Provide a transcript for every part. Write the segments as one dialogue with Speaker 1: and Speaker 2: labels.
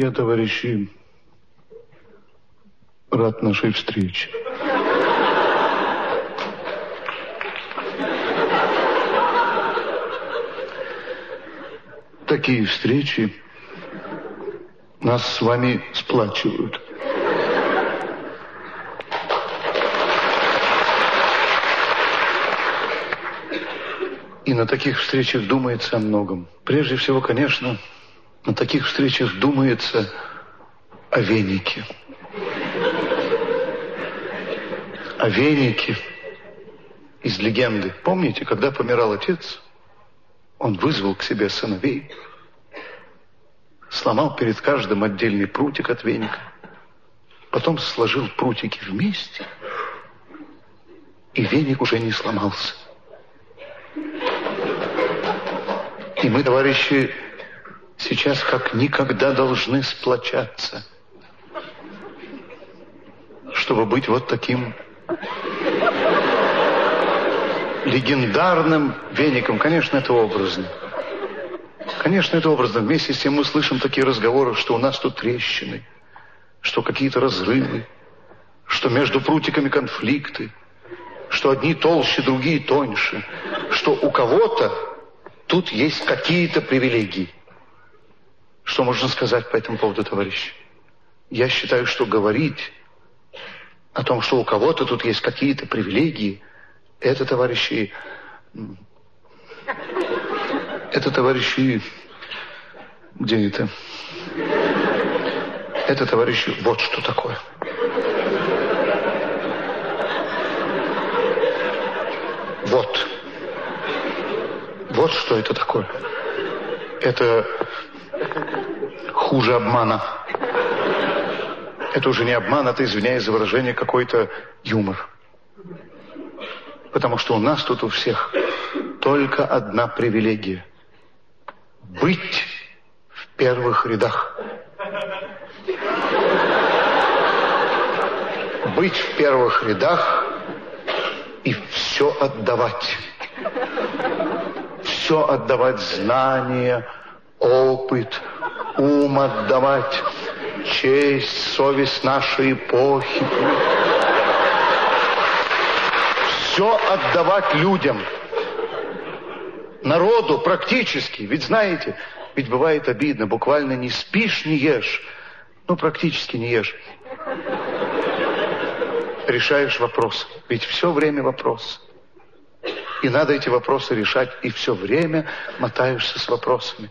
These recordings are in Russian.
Speaker 1: Я, товарищи, рад нашей встрече. Такие встречи нас с вами сплачивают. И на таких встречах думается о многом. Прежде всего, конечно, на таких встречах думается о венике. О венике из легенды. Помните, когда помирал отец, он вызвал к себе сыновей, сломал перед каждым отдельный прутик от веника, потом сложил прутики вместе, и веник уже не сломался. И мы, товарищи, сейчас как никогда должны сплочаться, чтобы быть вот таким легендарным веником. Конечно, это образно. Конечно, это образно. Вместе с тем мы слышим такие разговоры, что у нас тут трещины, что какие-то разрывы, что между прутиками конфликты, что одни толще, другие тоньше, что у кого-то тут есть какие-то привилегии. Что можно сказать по этому поводу, товарищи? Я считаю, что говорить о том, что у кого-то тут есть какие-то привилегии, это, товарищи, это, товарищи, где это? Это, товарищи, вот что такое. Вот. Вот что это такое. Это хуже обмана. Это уже не обман, это, извиняюсь за выражение, какой-то юмор. Потому что у нас тут у всех только одна привилегия. Быть в первых рядах. Быть в первых рядах и все отдавать. Все отдавать знания, опыт, ум отдавать, честь, совесть нашей эпохи все отдавать людям. Народу практически. Ведь знаете, ведь бывает обидно, буквально не спишь, не ешь. Ну, практически не ешь. Решаешь вопрос. Ведь все время вопрос. И надо эти вопросы решать, и все время мотаешься с вопросами.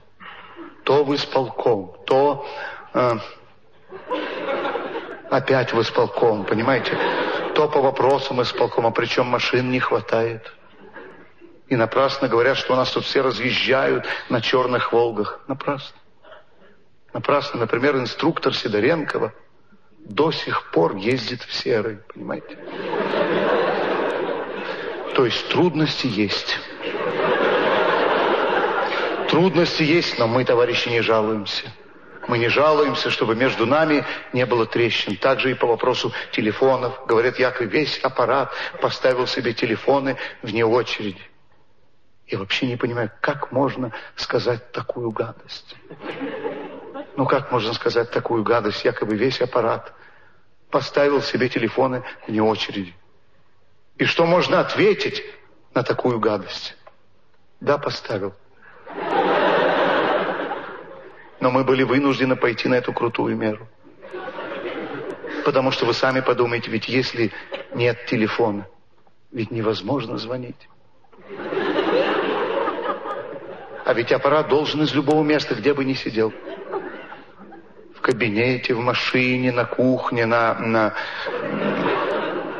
Speaker 1: То в исполком, то э, опять в исполком, понимаете? то по вопросам исполкома, причем машин не хватает. И напрасно говорят, что у нас тут все разъезжают на черных «Волгах». Напрасно. Напрасно. Например, инструктор Сидоренкова до сих пор ездит в серый, понимаете? То есть трудности есть. Трудности есть, но мы, товарищи, не жалуемся. Мы не жалуемся, чтобы между нами не было трещин. Также и по вопросу телефонов. Говорят, Яков весь аппарат поставил себе телефоны вне очереди. Я вообще не понимаю, как можно сказать такую гадость. Ну как можно сказать такую гадость? Якобы весь аппарат поставил себе телефоны вне очереди. И что можно ответить на такую гадость? Да, поставил. Но мы были вынуждены пойти на эту крутую меру. Потому что вы сами подумайте, ведь если нет телефона, ведь невозможно звонить. А ведь аппарат должен из любого места, где бы ни сидел. В кабинете, в машине, на кухне, на, на,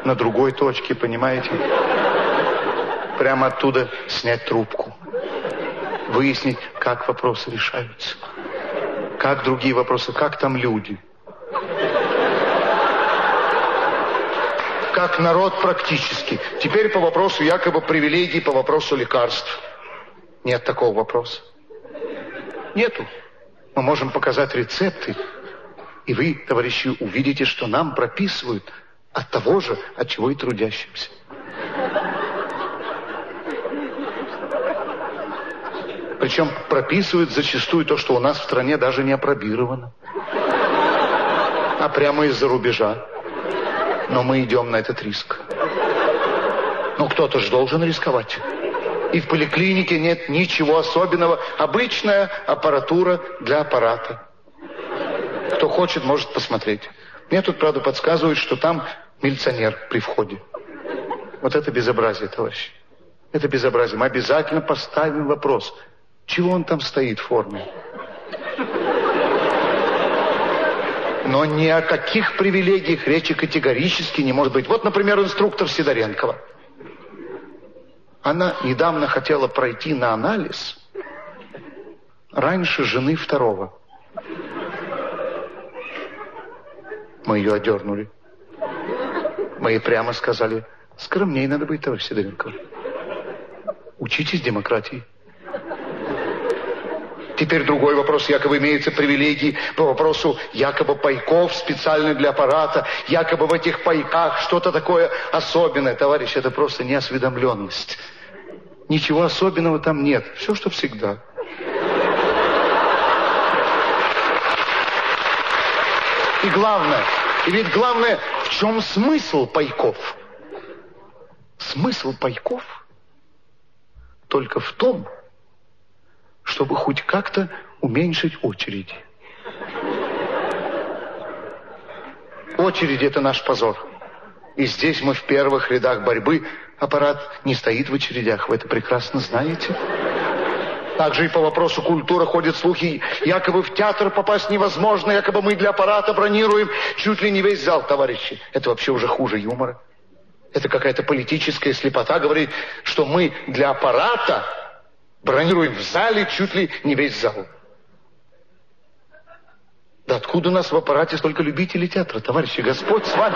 Speaker 1: на другой точке, понимаете? Прямо оттуда снять трубку. Выяснить, как вопросы решаются. Как другие вопросы? Как там люди? Как народ практически. Теперь по вопросу якобы привилегий, по вопросу лекарств. Нет такого вопроса. Нету. Мы можем показать рецепты, и вы, товарищи, увидите, что нам прописывают от того же, от чего и трудящимся. Причем прописывают зачастую то, что у нас в стране даже не опробировано. а прямо из-за рубежа. Но мы идем на этот риск. Но кто-то же должен рисковать. И в поликлинике нет ничего особенного. Обычная аппаратура для аппарата. Кто хочет, может посмотреть. Мне тут, правда, подсказывают, что там милиционер при входе. Вот это безобразие, товарищи. Это безобразие. Мы обязательно поставим вопрос, чего он там стоит в форме. Но ни о каких привилегиях речи категорически не может быть. Вот, например, инструктор Сидоренкова. Она недавно хотела пройти на анализ раньше жены второго. Мы ее одернули. Мы ей прямо сказали, скромнее надо быть, товарищ Сидоренков. Учитесь демократии. Теперь другой вопрос. Якобы имеются привилегии по вопросу якобы пайков специально для аппарата. Якобы в этих пайках что-то такое особенное. Товарищ, это просто неосведомленность. Ничего особенного там нет. Все, что всегда. И главное, и ведь главное, в чем смысл пайков? Смысл пайков только в том, чтобы хоть как-то уменьшить очереди. Очереди – это наш позор. И здесь мы в первых рядах борьбы. Аппарат не стоит в очередях, вы это прекрасно знаете. Также и по вопросу культуры ходят слухи, якобы в театр попасть невозможно, якобы мы для аппарата бронируем чуть ли не весь зал, товарищи. Это вообще уже хуже юмора. Это какая-то политическая слепота говорит, что мы для аппарата бронируем в зале чуть ли не весь зал. Да откуда у нас в аппарате столько любителей театра, товарищи? Господь с вами.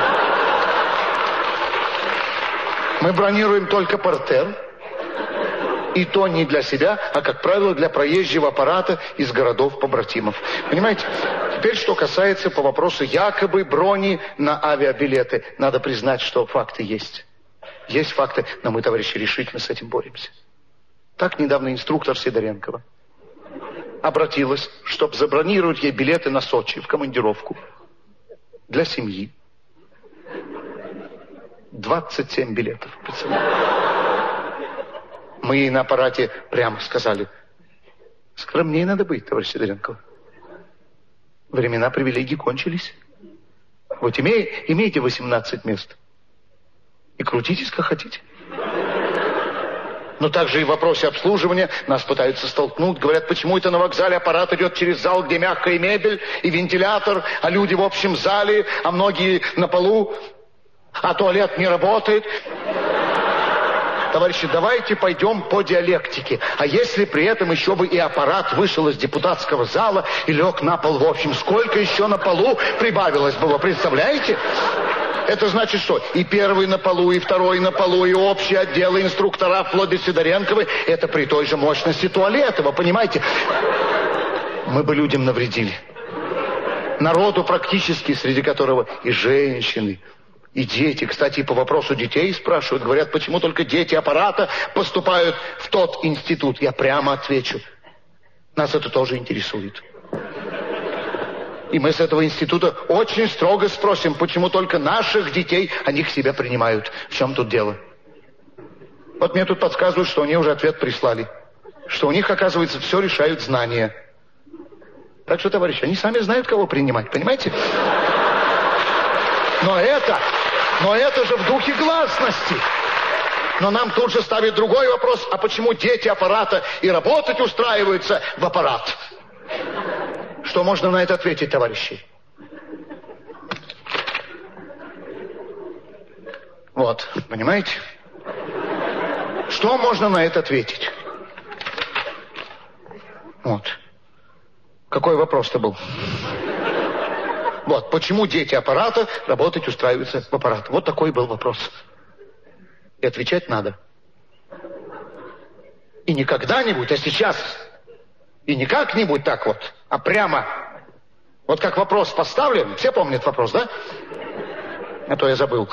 Speaker 1: Мы бронируем только портер, и то не для себя, а, как правило, для проезжего аппарата из городов-побратимов. Понимаете? Теперь, что касается по вопросу якобы брони на авиабилеты. Надо признать, что факты есть. Есть факты, но мы, товарищи, решительно с этим боремся. Так недавно инструктор Сидоренкова обратилась, чтобы забронировать ей билеты на Сочи в командировку для семьи. 27 билетов. Мы ей на аппарате прямо сказали, скромнее надо быть, товарищ Сидоренко. Времена привилегий кончились. Вот имей, имейте 18 мест. И крутитесь, как хотите. Но также и в вопросе обслуживания нас пытаются столкнуть. Говорят, почему это на вокзале аппарат идет через зал, где мягкая мебель и вентилятор, а люди в общем зале, а многие на полу, а туалет не работает. Товарищи, давайте пойдем по диалектике. А если при этом еще бы и аппарат вышел из депутатского зала и лег на пол в общем, сколько еще на полу прибавилось бы, вы представляете? Это значит что? И первый на полу, и второй на полу, и общие отделы инструктора вплоть до Сидоренковой, это при той же мощности туалета, вы понимаете? Мы бы людям навредили. Народу практически, среди которого и женщины, и дети, кстати, по вопросу детей спрашивают, говорят, почему только дети аппарата поступают в тот институт. Я прямо отвечу. Нас это тоже интересует. И мы с этого института очень строго спросим, почему только наших детей они к себе принимают. В чем тут дело? Вот мне тут подсказывают, что они уже ответ прислали. Что у них, оказывается, все решают знания. Так что, товарищи, они сами знают, кого принимать, понимаете? Но это, но это же в духе гласности. Но нам тут же ставит другой вопрос, а почему дети аппарата и работать устраиваются в аппарат? Что можно на это ответить, товарищи? Вот, понимаете? Что можно на это ответить? Вот. Какой вопрос-то был? Вот, почему дети аппарата работать устраиваются в аппарат? Вот такой был вопрос. И отвечать надо. И не когда-нибудь, а сейчас. И не как-нибудь так вот, а прямо. Вот как вопрос поставлен, все помнят вопрос, да? А то я забыл.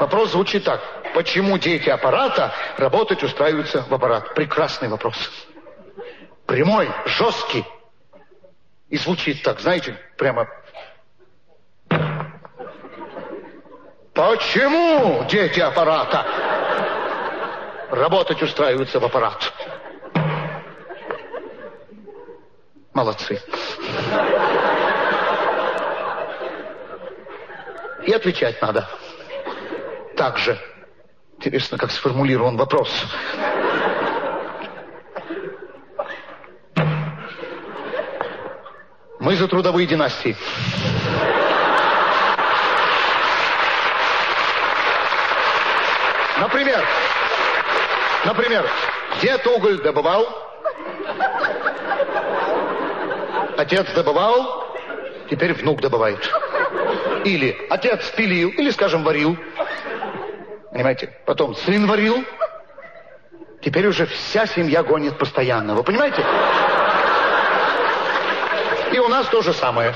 Speaker 1: Вопрос звучит так. Почему дети аппарата работать устраиваются в аппарат? Прекрасный вопрос. Прямой, жесткий. И звучит так, знаете, прямо... Почему дети аппарата работать устраиваются в аппарат? Молодцы. И отвечать надо. Так же. Интересно, как сформулирован вопрос. Мы за трудовые династии. Например, например, дед уголь добывал, отец добывал, теперь внук добывает. Или отец пилил, или, скажем, варил. Понимаете? Потом сын варил. Теперь уже вся семья гонит постоянно. Вы понимаете? И у нас то же самое.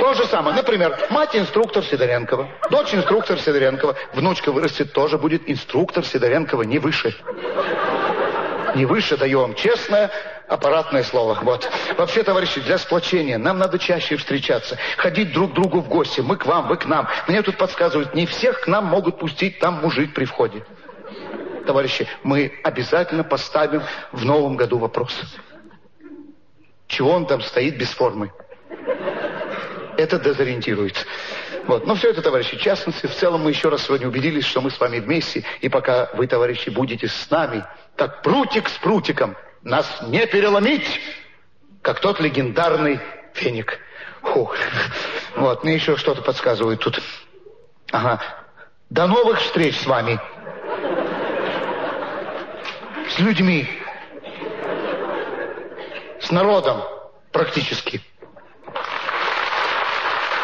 Speaker 1: То же самое. Например, мать инструктор Сидоренкова, дочь инструктор Сидоренкова, внучка вырастет, тоже будет инструктор Сидоренкова, не выше. Не выше, даю вам честное аппаратное слово. Вот. Вообще, товарищи, для сплочения нам надо чаще встречаться, ходить друг к другу в гости. Мы к вам, вы к нам. Мне тут подсказывают, не всех к нам могут пустить там мужик при входе. Товарищи, мы обязательно поставим в новом году вопрос. Чего он там стоит без формы? Это дезориентирует. Вот. Но все это, товарищи, частности, в целом мы еще раз сегодня убедились, что мы с вами вместе, и пока вы, товарищи, будете с нами, так прутик с прутиком нас не переломить, как тот легендарный феник. Фух. Вот, мне еще что-то подсказывают тут. Ага. До новых встреч с вами. С людьми с народом практически.